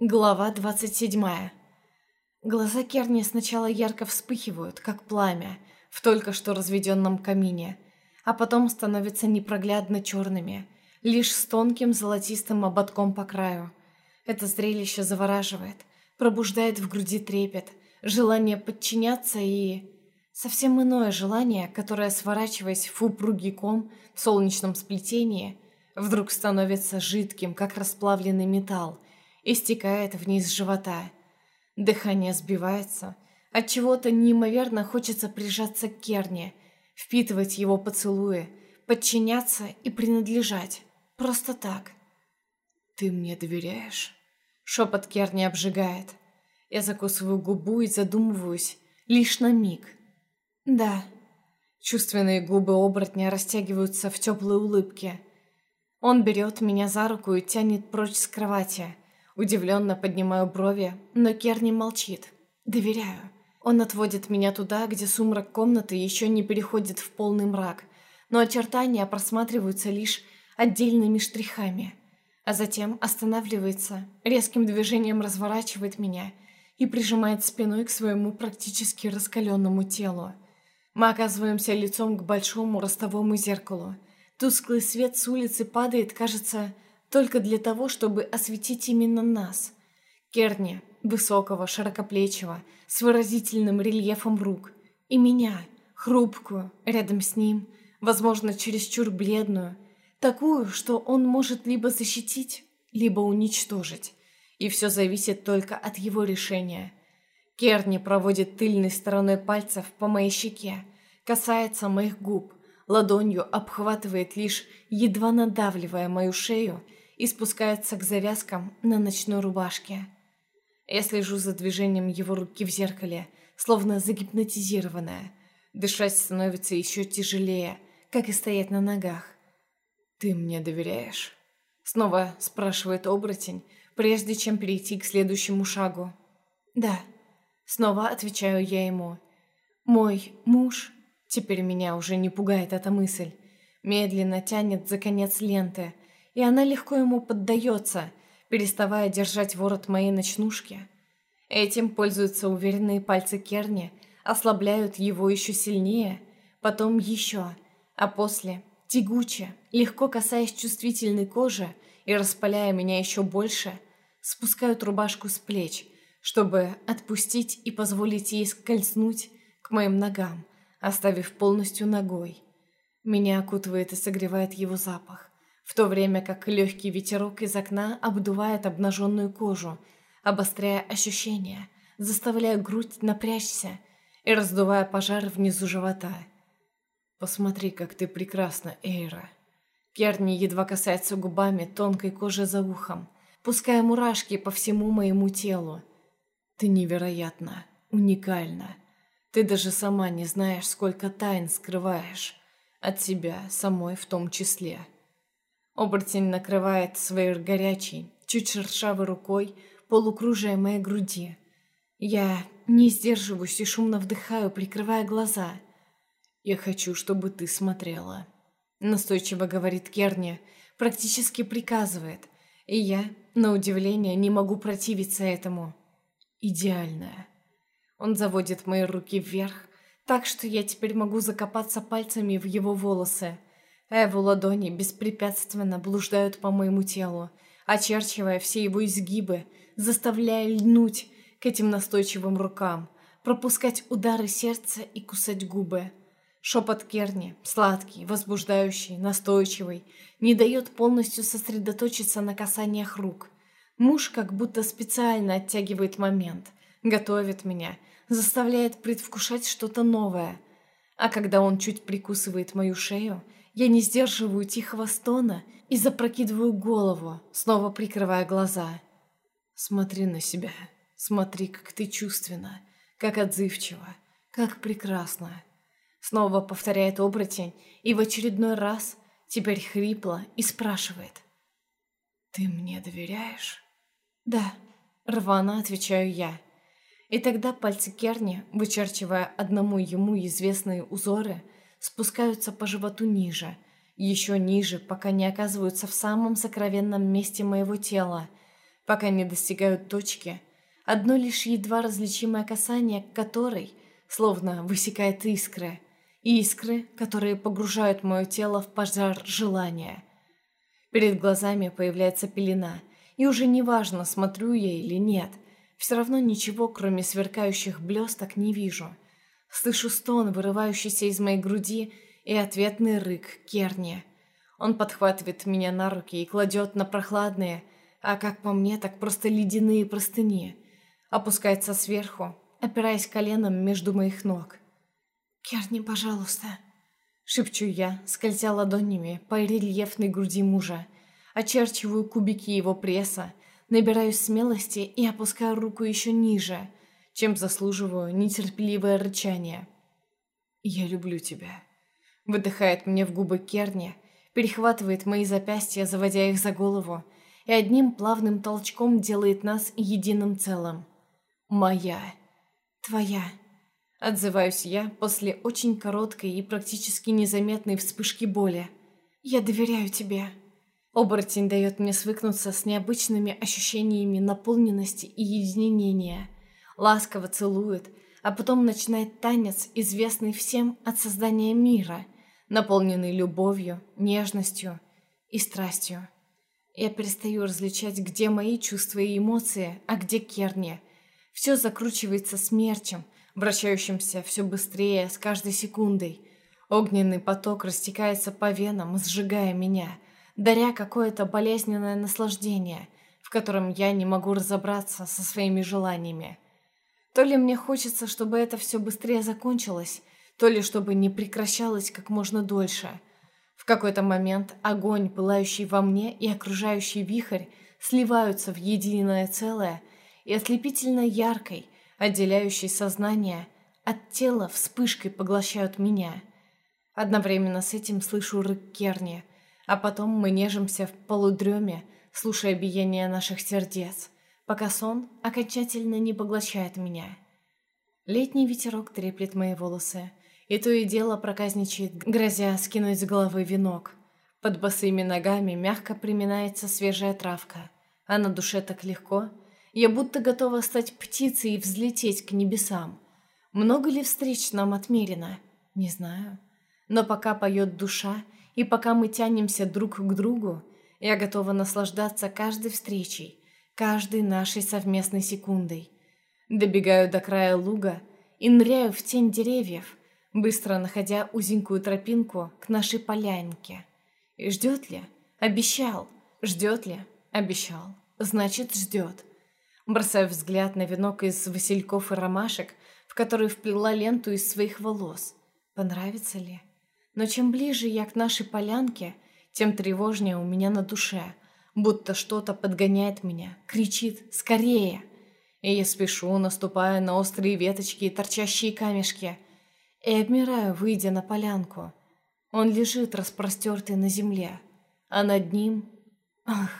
Глава 27. Глаза Керни сначала ярко вспыхивают, как пламя, в только что разведенном камине, а потом становятся непроглядно черными, лишь с тонким золотистым ободком по краю. Это зрелище завораживает, пробуждает в груди трепет, желание подчиняться и... Совсем иное желание, которое, сворачиваясь в упругий ком в солнечном сплетении, вдруг становится жидким, как расплавленный металл, и стекает вниз живота. Дыхание сбивается. От чего-то неимоверно хочется прижаться к Керне, впитывать его поцелуи, подчиняться и принадлежать. Просто так. «Ты мне доверяешь?» Шепот Керни обжигает. Я закусываю губу и задумываюсь лишь на миг. «Да». Чувственные губы оборотня растягиваются в теплой улыбке. Он берет меня за руку и тянет прочь с кровати – Удивленно поднимаю брови, но Керни молчит. Доверяю. Он отводит меня туда, где сумрак комнаты еще не переходит в полный мрак, но очертания просматриваются лишь отдельными штрихами. А затем останавливается, резким движением разворачивает меня и прижимает спиной к своему практически раскаленному телу. Мы оказываемся лицом к большому ростовому зеркалу. Тусклый свет с улицы падает, кажется, только для того, чтобы осветить именно нас. Керни, высокого, широкоплечего, с выразительным рельефом рук, и меня, хрупкую, рядом с ним, возможно, чересчур бледную, такую, что он может либо защитить, либо уничтожить. И все зависит только от его решения. Керни проводит тыльной стороной пальцев по моей щеке, касается моих губ, ладонью обхватывает лишь, едва надавливая мою шею и спускается к завязкам на ночной рубашке. Я слежу за движением его руки в зеркале, словно загипнотизированная. Дышать становится еще тяжелее, как и стоять на ногах. «Ты мне доверяешь?» Снова спрашивает оборотень, прежде чем перейти к следующему шагу. «Да». Снова отвечаю я ему. «Мой муж...» Теперь меня уже не пугает эта мысль. Медленно тянет за конец ленты, и она легко ему поддается, переставая держать ворот моей ночнушки. Этим пользуются уверенные пальцы Керни, ослабляют его еще сильнее, потом еще, а после, тягуче, легко касаясь чувствительной кожи и распаляя меня еще больше, спускают рубашку с плеч, чтобы отпустить и позволить ей скользнуть к моим ногам, оставив полностью ногой. Меня окутывает и согревает его запах в то время как легкий ветерок из окна обдувает обнаженную кожу, обостряя ощущения, заставляя грудь напрячься и раздувая пожар внизу живота. «Посмотри, как ты прекрасна, Эйра!» Керни едва касается губами тонкой кожи за ухом, пуская мурашки по всему моему телу. «Ты невероятна, уникальна. Ты даже сама не знаешь, сколько тайн скрываешь. От себя самой в том числе». Оборотень накрывает своей горячей, чуть шершавой рукой полукружие моей груди. Я не сдерживаюсь и шумно вдыхаю, прикрывая глаза. «Я хочу, чтобы ты смотрела», — настойчиво говорит Керни, практически приказывает, и я, на удивление, не могу противиться этому. «Идеальная». Он заводит мои руки вверх, так что я теперь могу закопаться пальцами в его волосы, а его ладони беспрепятственно блуждают по моему телу, очерчивая все его изгибы, заставляя льнуть к этим настойчивым рукам, пропускать удары сердца и кусать губы. Шепот Керни, сладкий, возбуждающий, настойчивый, не дает полностью сосредоточиться на касаниях рук. Муж как будто специально оттягивает момент, готовит меня, заставляет предвкушать что-то новое. А когда он чуть прикусывает мою шею, я не сдерживаю тихого стона и запрокидываю голову, снова прикрывая глаза. Смотри на себя. Смотри, как ты чувственна, как отзывчива, как прекрасна. Снова повторяет оборотень и в очередной раз, теперь хрипло, и спрашивает. «Ты мне доверяешь?» «Да», — рвано отвечаю я. И тогда пальцы Керни, вычерчивая одному ему известные узоры, — спускаются по животу ниже, еще ниже, пока не оказываются в самом сокровенном месте моего тела, пока не достигают точки, одно лишь едва различимое касание которой словно высекает искры, искры, которые погружают мое тело в пожар желания. Перед глазами появляется пелена, и уже неважно, смотрю я или нет, все равно ничего, кроме сверкающих блесток, не вижу. Слышу стон, вырывающийся из моей груди, и ответный рык Керни. Он подхватывает меня на руки и кладет на прохладные, а как по мне, так просто ледяные простыни. Опускается сверху, опираясь коленом между моих ног. «Керни, пожалуйста», — шепчу я, скользя ладонями по рельефной груди мужа, очерчиваю кубики его пресса, набираюсь смелости и опускаю руку еще ниже, чем заслуживаю нетерпеливое рычание. «Я люблю тебя», — выдыхает мне в губы Керни, перехватывает мои запястья, заводя их за голову, и одним плавным толчком делает нас единым целым. «Моя. Твоя». Отзываюсь я после очень короткой и практически незаметной вспышки боли. «Я доверяю тебе». Оборотень дает мне свыкнуться с необычными ощущениями наполненности и единения. Ласково целует, а потом начинает танец, известный всем от создания мира, наполненный любовью, нежностью и страстью. Я перестаю различать, где мои чувства и эмоции, а где Керни. Все закручивается смерчем – вращающимся все быстрее с каждой секундой. Огненный поток растекается по венам, сжигая меня, даря какое-то болезненное наслаждение, в котором я не могу разобраться со своими желаниями. То ли мне хочется, чтобы это все быстрее закончилось, то ли чтобы не прекращалось как можно дольше. В какой-то момент огонь, пылающий во мне, и окружающий вихрь сливаются в единое целое и ослепительно яркой, отделяющей сознание от тела вспышкой поглощают меня. Одновременно с этим слышу рык Керни, а потом мы нежимся в полудреме, слушая биение наших сердец, пока сон окончательно не поглощает меня. Летний ветерок треплет мои волосы, и то и дело проказничает, грозя скинуть с головы венок. Под босыми ногами мягко приминается свежая травка, а на душе так легко — я будто готова стать птицей и взлететь к небесам. Много ли встреч нам отмерено? Не знаю. Но пока поет душа, и пока мы тянемся друг к другу, я готова наслаждаться каждой встречей, каждой нашей совместной секундой. Добегаю до края луга и ныряю в тень деревьев, быстро находя узенькую тропинку к нашей полянке. И ждет ли? Обещал. Ждет ли? Обещал. Значит, ждет. Бросаю взгляд на венок из васильков и ромашек, в который вплела ленту из своих волос. Понравится ли? Но чем ближе я к нашей полянке, тем тревожнее у меня на душе, будто что-то подгоняет меня, кричит «Скорее!» И я спешу, наступая на острые веточки и торчащие камешки, и обмираю, выйдя на полянку. Он лежит распростертый на земле, а над ним... Ах,